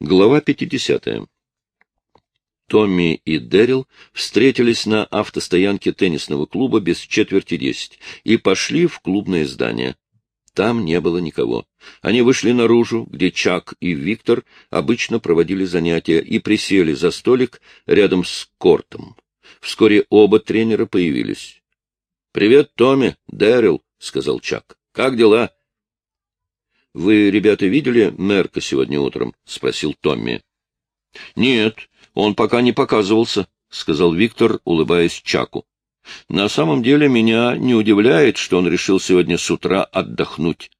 Глава 50. Томми и Дэрил встретились на автостоянке теннисного клуба без четверти десять и пошли в клубное здание. Там не было никого. Они вышли наружу, где Чак и Виктор обычно проводили занятия, и присели за столик рядом с кортом. Вскоре оба тренера появились. — Привет, Томми, Дэрил, — сказал Чак. — Как дела? — Вы, ребята, видели Мерка сегодня утром? — спросил Томми. — Нет, он пока не показывался, — сказал Виктор, улыбаясь Чаку. — На самом деле меня не удивляет, что он решил сегодня с утра отдохнуть.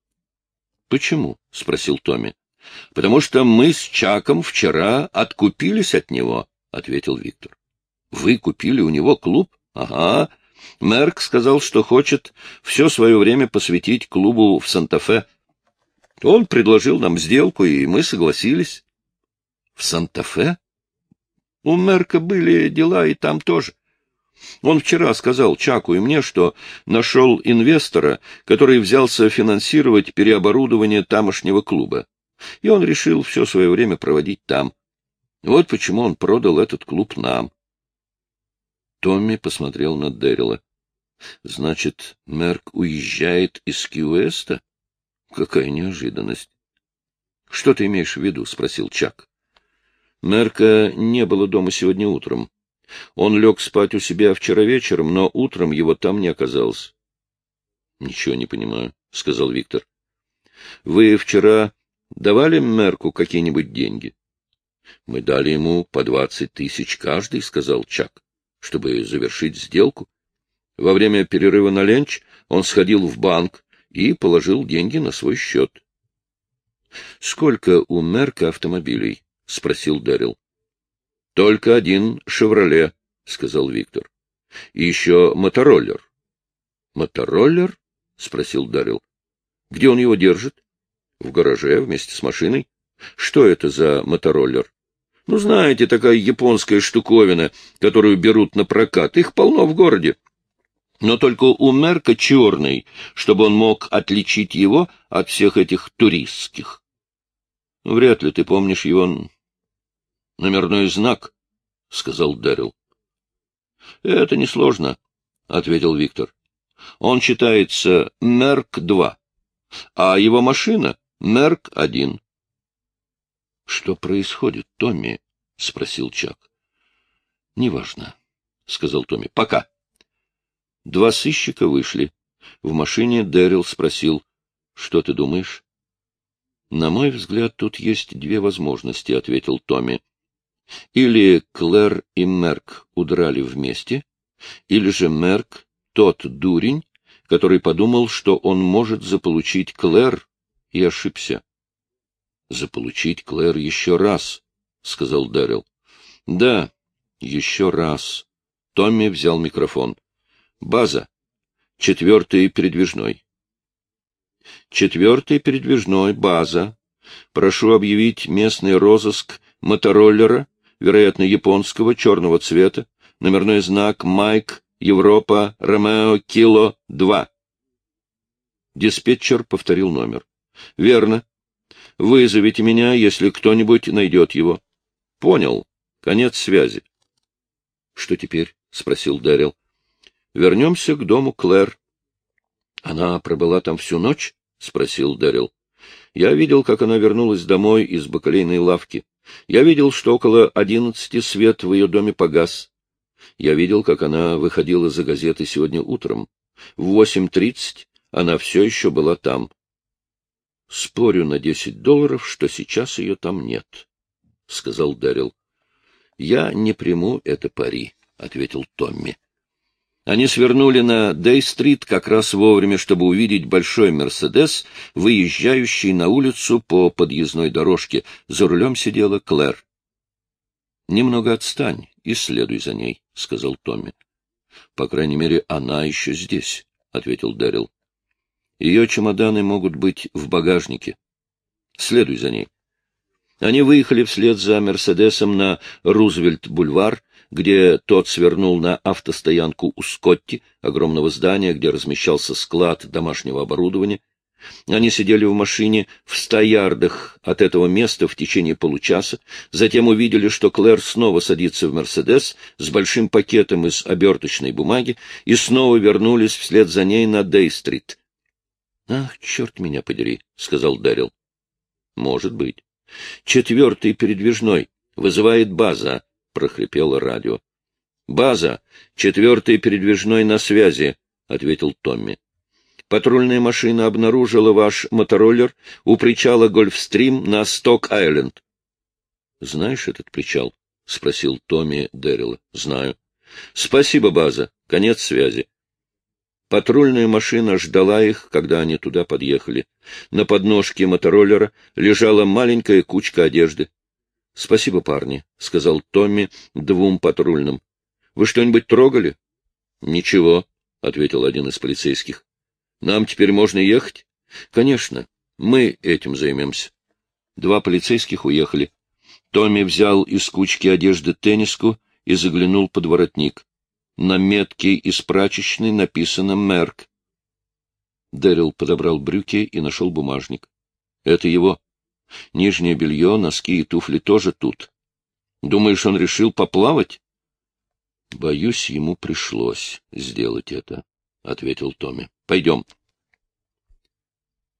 — Почему? — спросил Томми. — Потому что мы с Чаком вчера откупились от него, — ответил Виктор. — Вы купили у него клуб? — Ага. Мерк сказал, что хочет все свое время посвятить клубу в Санта-Фе. Он предложил нам сделку, и мы согласились. — В Санта-Фе? У Мерка были дела и там тоже. Он вчера сказал Чаку и мне, что нашел инвестора, который взялся финансировать переоборудование тамошнего клуба. И он решил все свое время проводить там. Вот почему он продал этот клуб нам. Томми посмотрел на Дэрила. — Значит, Мерк уезжает из Кьюэста? Какая неожиданность. — Что ты имеешь в виду? — спросил Чак. Мерка не было дома сегодня утром. Он лег спать у себя вчера вечером, но утром его там не оказалось. — Ничего не понимаю, — сказал Виктор. — Вы вчера давали Мерку какие-нибудь деньги? — Мы дали ему по двадцать тысяч каждый, — сказал Чак, — чтобы завершить сделку. Во время перерыва на ленч он сходил в банк, и положил деньги на свой счет. — Сколько у Мерка автомобилей? — спросил Дэрил. — Только один «Шевроле», — сказал Виктор. — И еще мотороллер. — Мотороллер? — спросил Дарил. — Где он его держит? — В гараже, вместе с машиной. — Что это за мотороллер? — Ну, знаете, такая японская штуковина, которую берут на прокат. Их полно в городе но только у Мерка черный, чтобы он мог отличить его от всех этих туристских. — Вряд ли ты помнишь его номерной знак, — сказал Дэрил. — Это несложно, — ответил Виктор. — Он читается Мерк-2, а его машина — Мерк-1. — Что происходит, Томми? — спросил Чак. — Неважно, — сказал Томми. — Пока. — Два сыщика вышли. В машине Дэрил спросил, — Что ты думаешь? — На мой взгляд, тут есть две возможности, — ответил Томми. Или Клэр и Мерк удрали вместе, или же Мерк — тот дурень, который подумал, что он может заполучить Клэр, и ошибся. — Заполучить Клэр еще раз, — сказал Дэрил. — Да, еще раз. Томми взял микрофон. База. Четвертый передвижной. Четвертый передвижной. База. Прошу объявить местный розыск мотороллера, вероятно, японского, черного цвета, номерной знак Майк, Европа, Ромео, Кило, 2. Диспетчер повторил номер. — Верно. Вызовите меня, если кто-нибудь найдет его. — Понял. Конец связи. — Что теперь? — спросил Дэрил. Вернемся к дому Клэр. — Она пробыла там всю ночь? — спросил Дэрил. — Я видел, как она вернулась домой из бакалейной лавки. Я видел, что около одиннадцати свет в ее доме погас. Я видел, как она выходила за газеты сегодня утром. В восемь тридцать она все еще была там. Спорю на десять долларов, что сейчас ее там нет, — сказал Дэрил. — Я не приму это пари, — ответил Томми. Они свернули на Дей-стрит как раз вовремя, чтобы увидеть большой «Мерседес», выезжающий на улицу по подъездной дорожке. За рулем сидела Клэр. — Немного отстань и следуй за ней, — сказал Томми. — По крайней мере, она еще здесь, — ответил Дэрил. — Ее чемоданы могут быть в багажнике. Следуй за ней. Они выехали вслед за «Мерседесом» на Рузвельт-бульвар, где тот свернул на автостоянку у Скотти, огромного здания, где размещался склад домашнего оборудования. Они сидели в машине в ста ярдах от этого места в течение получаса, затем увидели, что Клэр снова садится в «Мерседес» с большим пакетом из оберточной бумаги и снова вернулись вслед за ней на Дей-стрит. — Ах, черт меня подери, — сказал Дэрил. — Может быть. — Четвертый передвижной. Вызывает база, — прохрипело радио. — База. Четвертый передвижной на связи, — ответил Томми. Патрульная машина обнаружила ваш мотороллер у причала Гольфстрим на Сток-Айленд. — Знаешь этот причал? — спросил Томми Дэрилла. — Знаю. — Спасибо, база. Конец связи. Патрульная машина ждала их, когда они туда подъехали. На подножке мотороллера лежала маленькая кучка одежды. — Спасибо, парни, — сказал Томми двум патрульным. — Вы что-нибудь трогали? — Ничего, — ответил один из полицейских. Нам теперь можно ехать? Конечно, мы этим займемся. Два полицейских уехали. Томми взял из кучки одежды тенниску и заглянул под воротник. На метке из прачечной написано «Мерк». Дэрил подобрал брюки и нашел бумажник. Это его. Нижнее белье, носки и туфли тоже тут. Думаешь, он решил поплавать? Боюсь, ему пришлось сделать это, — ответил Томми. Пойдем.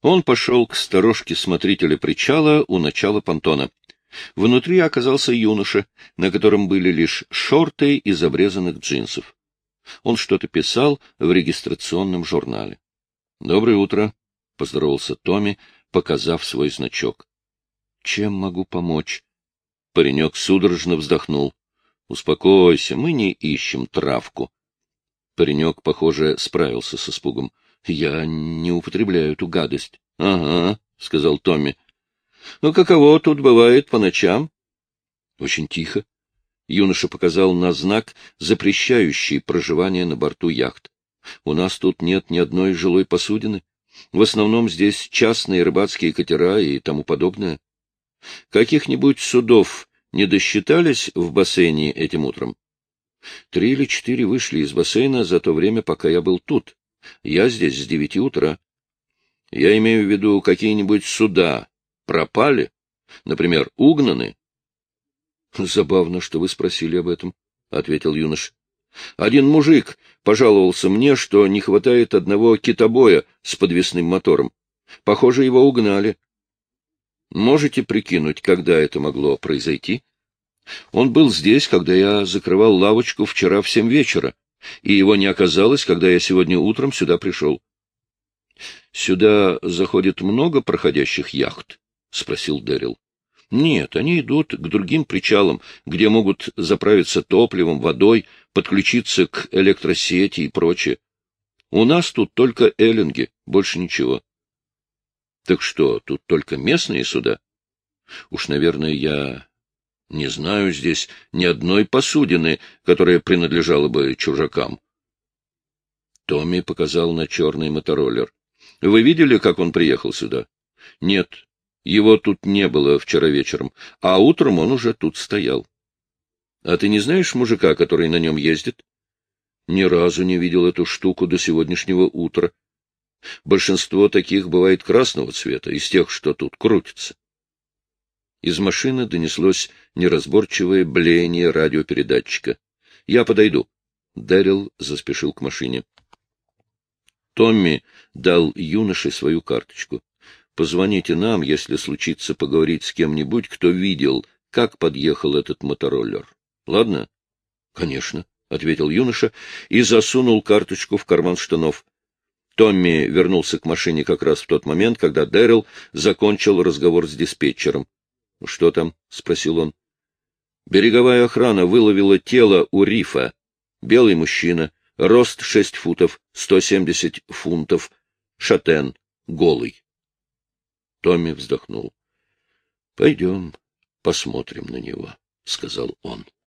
Он пошел к сторожке смотрителя причала у начала понтона. Внутри оказался юноша, на котором были лишь шорты из обрезанных джинсов. Он что-то писал в регистрационном журнале. — Доброе утро, — поздоровался Томми, показав свой значок. — Чем могу помочь? Паренек судорожно вздохнул. — Успокойся, мы не ищем травку. Паренек, похоже, справился с испугом. — Я не употребляю эту гадость. — Ага, — сказал Томми. — Ну, каково тут бывает по ночам? — Очень тихо. Юноша показал на знак, запрещающий проживание на борту яхт. — У нас тут нет ни одной жилой посудины. В основном здесь частные рыбацкие катера и тому подобное. Каких-нибудь судов не досчитались в бассейне этим утром? Три или четыре вышли из бассейна за то время, пока я был тут. Я здесь с девяти утра. Я имею в виду какие-нибудь суда пропали, например, угнаны. — Забавно, что вы спросили об этом, — ответил юнош. — Один мужик пожаловался мне, что не хватает одного китобоя с подвесным мотором. Похоже, его угнали. Можете прикинуть, когда это могло произойти? Он был здесь, когда я закрывал лавочку вчера в семь вечера, и его не оказалось, когда я сегодня утром сюда пришел. — Сюда заходит много проходящих яхт? — спросил Дэрил. — Нет, они идут к другим причалам, где могут заправиться топливом, водой, подключиться к электросети и прочее. У нас тут только эллинги, больше ничего. — Так что, тут только местные суда? Уж, наверное, я не знаю здесь ни одной посудины, которая принадлежала бы чужакам. Томми показал на черный мотороллер. — Вы видели, как он приехал сюда? — Нет, его тут не было вчера вечером, а утром он уже тут стоял. — А ты не знаешь мужика, который на нем ездит? — Ни разу не видел эту штуку до сегодняшнего утра. Большинство таких бывает красного цвета, из тех, что тут крутятся. Из машины донеслось неразборчивое блеяние радиопередатчика. — Я подойду. Дэрил заспешил к машине. Томми дал юноше свою карточку. — Позвоните нам, если случится поговорить с кем-нибудь, кто видел, как подъехал этот мотороллер. Ладно? — Конечно, — ответил юноша и засунул карточку в карман штанов. Томми вернулся к машине как раз в тот момент, когда Дэрил закончил разговор с диспетчером. — Что там? — спросил он. Береговая охрана выловила тело у рифа. Белый мужчина, рост шесть футов, сто семьдесят фунтов, шатен, голый. Томми вздохнул. — Пойдем, посмотрим на него, — сказал он.